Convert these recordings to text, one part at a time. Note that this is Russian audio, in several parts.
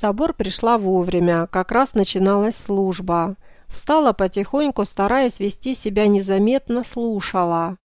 собор пришла вовремя, как раз начиналась служба. Встала потихоньку, стараясь вести себя незаметно, слушала.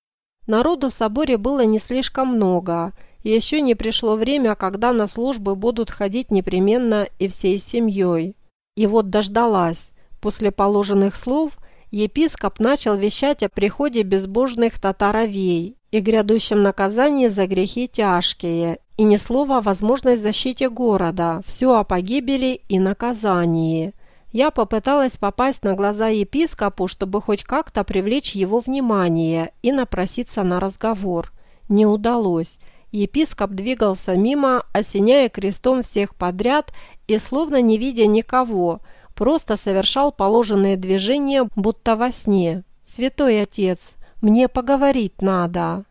Народу в соборе было не слишком много. Еще не пришло время, когда на службы будут ходить непременно и всей семьей. И вот дождалась. После положенных слов епископ начал вещать о приходе безбожных татаровей и грядущем наказании за грехи тяжкие, и ни слова о возможной защите города, все о погибели и наказании. Я попыталась попасть на глаза епископу, чтобы хоть как-то привлечь его внимание и напроситься на разговор. Не удалось. Епископ двигался мимо, осеняя крестом всех подряд и, словно не видя никого, просто совершал положенные движения, будто во сне. «Святой отец, мне поговорить надо».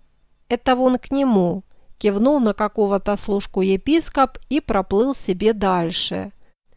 «Это вон к нему» кивнул на какого-то служку епископ и проплыл себе дальше.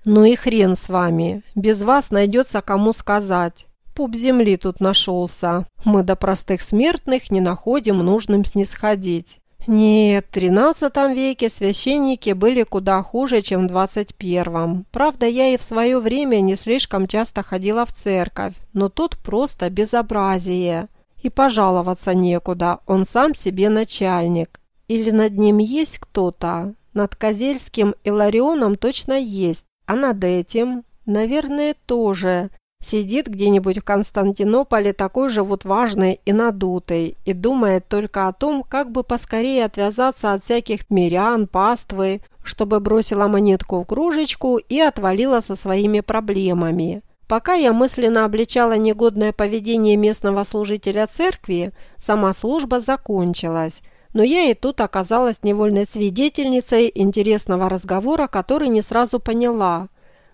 «Ну и хрен с вами, без вас найдется кому сказать. Пуп земли тут нашелся, мы до простых смертных не находим нужным снисходить». Нет, в тринадцатом веке священники были куда хуже, чем в первом. Правда, я и в свое время не слишком часто ходила в церковь, но тут просто безобразие. И пожаловаться некуда, он сам себе начальник. Или над ним есть кто-то? Над Козельским и Ларионом точно есть, а над этим, наверное, тоже. Сидит где-нибудь в Константинополе такой же вот важный и надутый и думает только о том, как бы поскорее отвязаться от всяких мирян, паствы, чтобы бросила монетку в кружечку и отвалила со своими проблемами. Пока я мысленно обличала негодное поведение местного служителя церкви, сама служба закончилась – но я и тут оказалась невольной свидетельницей интересного разговора, который не сразу поняла.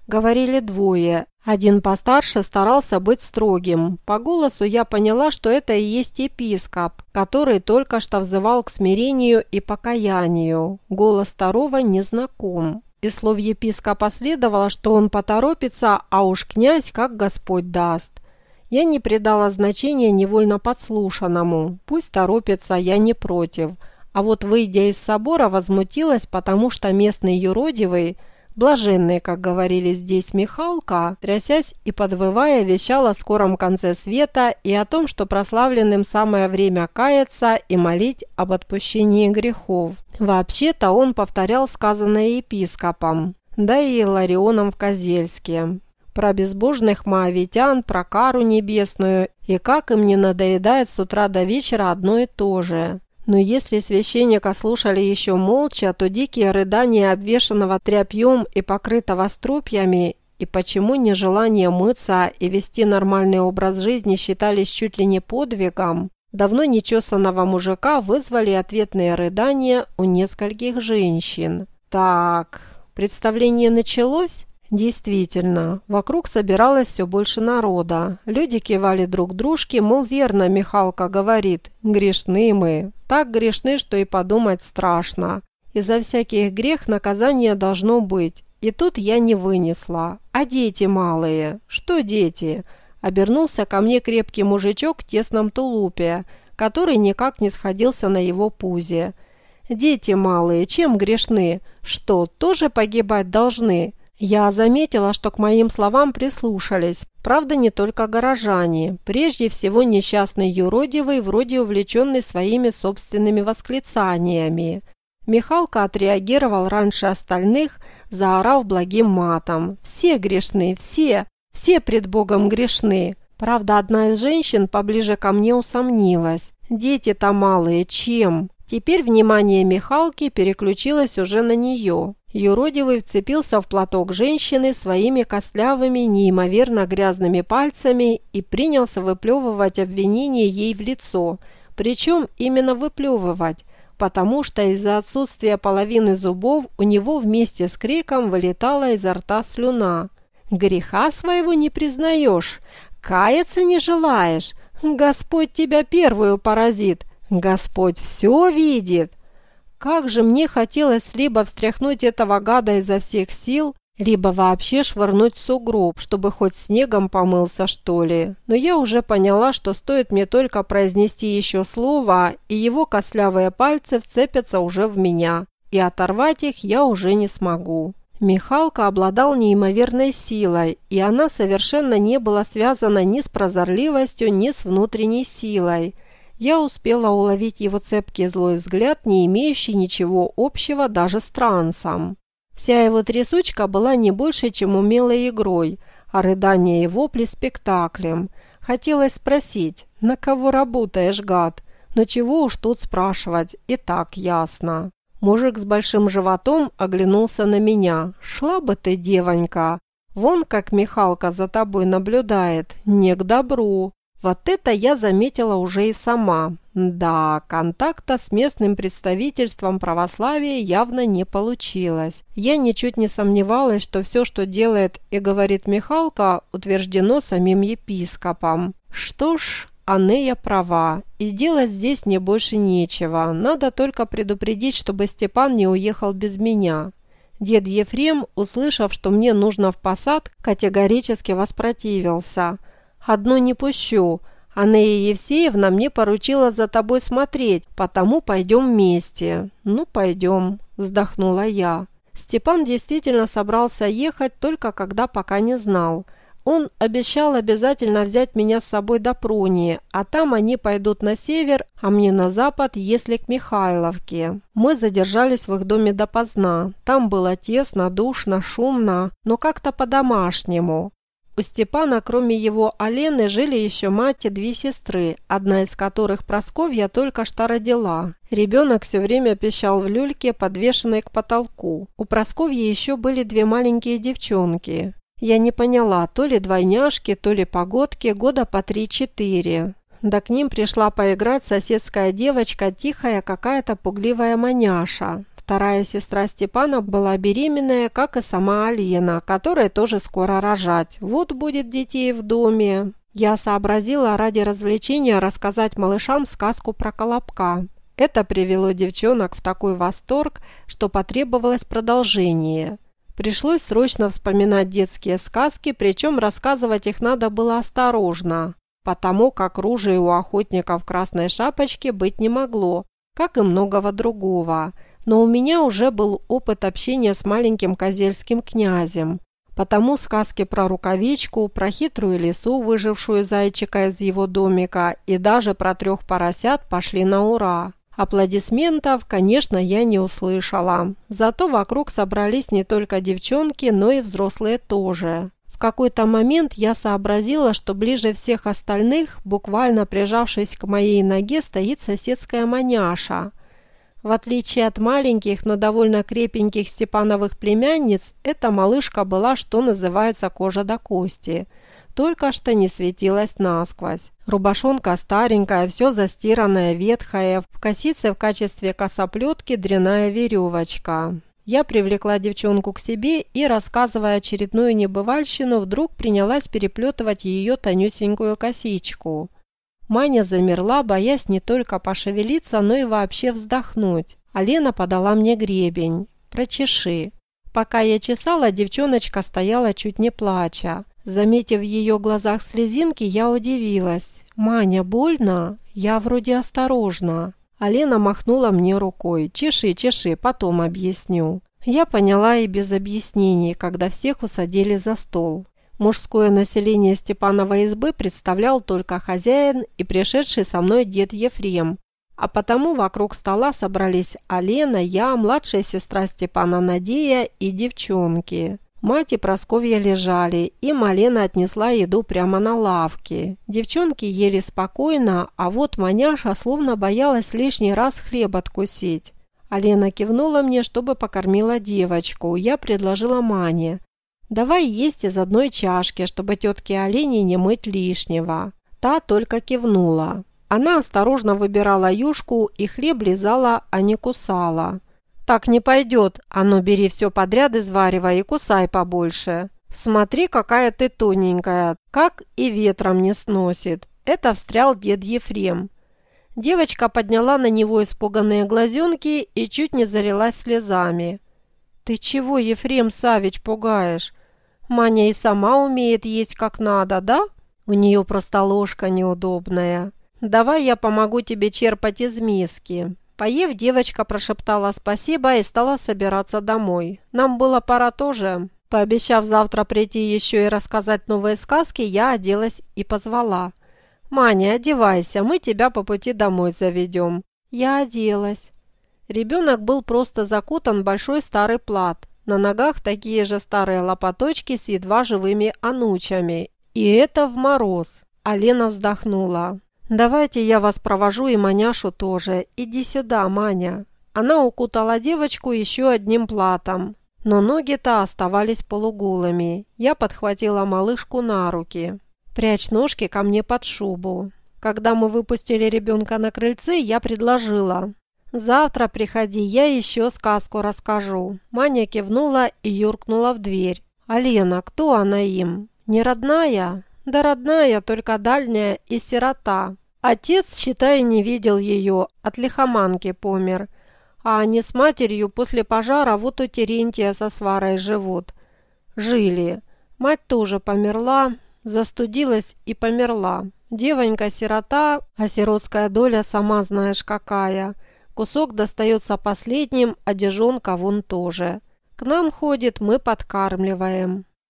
Говорили двое. Один постарше старался быть строгим. По голосу я поняла, что это и есть епископ, который только что взывал к смирению и покаянию. Голос второго незнаком. Из слов епископа следовало, что он поторопится, а уж князь как Господь даст. Я не придала значения невольно подслушанному. Пусть торопится, я не против. А вот, выйдя из собора, возмутилась, потому что местный юродивый, блаженный, как говорили здесь Михалка, трясясь и подвывая, вещал о скором конце света и о том, что прославленным самое время каяться и молить об отпущении грехов. Вообще-то он повторял сказанное епископом, да и Иларионом в Козельске про безбожных моавитян, про кару небесную, и как им не надоедает с утра до вечера одно и то же. Но если священника слушали еще молча, то дикие рыдания обвешанного тряпьем и покрытого струпьями и почему нежелание мыться и вести нормальный образ жизни считались чуть ли не подвигом, давно нечесанного мужика вызвали ответные рыдания у нескольких женщин. Так, представление началось? Действительно, вокруг собиралось все больше народа. Люди кивали друг дружке, мол, верно, Михалка говорит, грешны мы. Так грешны, что и подумать страшно. Из-за всяких грех наказание должно быть. И тут я не вынесла. А дети малые? Что дети? Обернулся ко мне крепкий мужичок в тесном тулупе, который никак не сходился на его пузе. Дети малые, чем грешны? Что, тоже погибать должны?» Я заметила, что к моим словам прислушались. Правда, не только горожане. Прежде всего несчастный юродивый, вроде увлеченный своими собственными восклицаниями. Михалка отреагировал раньше остальных, заорав благим матом. «Все грешны, все! Все пред Богом грешны!» Правда, одна из женщин поближе ко мне усомнилась. «Дети-то малые, чем?» Теперь внимание Михалки переключилось уже на нее. Юродивый вцепился в платок женщины своими костлявыми, неимоверно грязными пальцами и принялся выплевывать обвинение ей в лицо. Причем именно выплевывать, потому что из-за отсутствия половины зубов у него вместе с криком вылетала изо рта слюна. «Греха своего не признаешь, каяться не желаешь, Господь тебя первую поразит, Господь все видит!» Как же мне хотелось либо встряхнуть этого гада изо всех сил, либо вообще швырнуть сугроб, чтобы хоть снегом помылся, что ли. Но я уже поняла, что стоит мне только произнести еще слово, и его костлявые пальцы вцепятся уже в меня, и оторвать их я уже не смогу. Михалка обладал неимоверной силой, и она совершенно не была связана ни с прозорливостью, ни с внутренней силой. Я успела уловить его цепкий злой взгляд, не имеющий ничего общего даже с трансом. Вся его трясучка была не больше, чем умелой игрой, а рыдание и вопли спектаклем. Хотелось спросить, на кого работаешь, гад? Но чего уж тут спрашивать, и так ясно. Мужик с большим животом оглянулся на меня. «Шла бы ты, девонька! Вон как Михалка за тобой наблюдает. Не к добру!» Вот это я заметила уже и сама. Да, контакта с местным представительством православия явно не получилось. Я ничуть не сомневалась, что все, что делает и говорит Михалка, утверждено самим епископом. Что ж, Анея права, и делать здесь мне больше нечего. Надо только предупредить, чтобы Степан не уехал без меня. Дед Ефрем, услышав, что мне нужно в посад, категорически воспротивился. «Одну не пущу. Анея Евсеевна мне поручила за тобой смотреть, потому пойдем вместе». «Ну, пойдем», – вздохнула я. Степан действительно собрался ехать, только когда пока не знал – он обещал обязательно взять меня с собой до Пронии, а там они пойдут на север, а мне на запад, если к Михайловке. Мы задержались в их доме допоздна. Там было тесно, душно, шумно, но как-то по-домашнему. У Степана, кроме его Алены, жили еще мать и две сестры, одна из которых Просковья только что родила. Ребенок все время пищал в люльке, подвешенной к потолку. У Просковьи еще были две маленькие девчонки. Я не поняла, то ли двойняшки, то ли погодки, года по три-четыре. Да к ним пришла поиграть соседская девочка, тихая какая-то пугливая маняша. Вторая сестра Степана была беременная, как и сама Алена, которая тоже скоро рожать. Вот будет детей в доме. Я сообразила ради развлечения рассказать малышам сказку про Колобка. Это привело девчонок в такой восторг, что потребовалось продолжение. Пришлось срочно вспоминать детские сказки, причем рассказывать их надо было осторожно, потому как ружей у охотников красной шапочки быть не могло, как и многого другого. Но у меня уже был опыт общения с маленьким козельским князем, потому сказки про рукавичку, про хитрую лису, выжившую зайчика из его домика, и даже про трех поросят пошли на ура. Аплодисментов, конечно, я не услышала. Зато вокруг собрались не только девчонки, но и взрослые тоже. В какой-то момент я сообразила, что ближе всех остальных, буквально прижавшись к моей ноге, стоит соседская маняша. В отличие от маленьких, но довольно крепеньких Степановых племянниц, эта малышка была, что называется, кожа до кости – только что не светилась насквозь. Рубашонка старенькая, все застиранная, ветхая, в косице в качестве косоплетки дряная веревочка. Я привлекла девчонку к себе и, рассказывая очередную небывальщину, вдруг принялась переплетывать ее тонюсенькую косичку. Маня замерла, боясь не только пошевелиться, но и вообще вздохнуть. А Лена подала мне гребень. «Прочеши». Пока я чесала, девчоночка стояла чуть не плача. Заметив в ее глазах слезинки, я удивилась. «Маня, больно? Я вроде осторожно». Алена махнула мне рукой. «Чеши, чеши, потом объясню». Я поняла и без объяснений, когда всех усадили за стол. Мужское население Степановой избы представлял только хозяин и пришедший со мной дед Ефрем. А потому вокруг стола собрались Алена, я, младшая сестра Степана Надея и девчонки. Мать и Просковья лежали, и Малена отнесла еду прямо на лавке. Девчонки ели спокойно, а вот маняша словно боялась лишний раз хлеб откусить. Алена кивнула мне, чтобы покормила девочку. Я предложила Мане. «Давай есть из одной чашки, чтобы тетке Олене не мыть лишнего». Та только кивнула. Она осторожно выбирала юшку и хлеб лизала, а не кусала. «Так не пойдет. А ну, бери все подряд, изваривай и кусай побольше. Смотри, какая ты тоненькая, как и ветром не сносит». Это встрял дед Ефрем. Девочка подняла на него испуганные глазенки и чуть не залилась слезами. «Ты чего, Ефрем Савич, пугаешь? Маня и сама умеет есть как надо, да? У нее просто ложка неудобная. Давай я помогу тебе черпать из миски». Поев, девочка прошептала спасибо и стала собираться домой. Нам было пора тоже. Пообещав завтра прийти еще и рассказать новые сказки, я оделась и позвала. «Маня, одевайся, мы тебя по пути домой заведем». Я оделась. Ребенок был просто закутан в большой старый плат. На ногах такие же старые лопаточки с едва живыми анучами. И это в мороз. А вздохнула. «Давайте я вас провожу и маняшу тоже. Иди сюда, Маня». Она укутала девочку еще одним платом. Но ноги-то оставались полуголыми. Я подхватила малышку на руки. «Прячь ножки ко мне под шубу». Когда мы выпустили ребенка на крыльце, я предложила. «Завтра приходи, я еще сказку расскажу». Маня кивнула и юркнула в дверь. «Алена, кто она им? Не родная?» «Да родная, только дальняя и сирота. Отец, считай, не видел ее, от лихоманки помер. А они с матерью после пожара вот у Терентия со сварой живут. Жили. Мать тоже померла, застудилась и померла. Девонька-сирота, а сиротская доля сама знаешь какая. Кусок достается последним, а дежонка вон тоже. К нам ходит, мы подкармливаем.